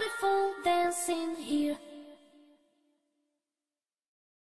wonderful dancing here.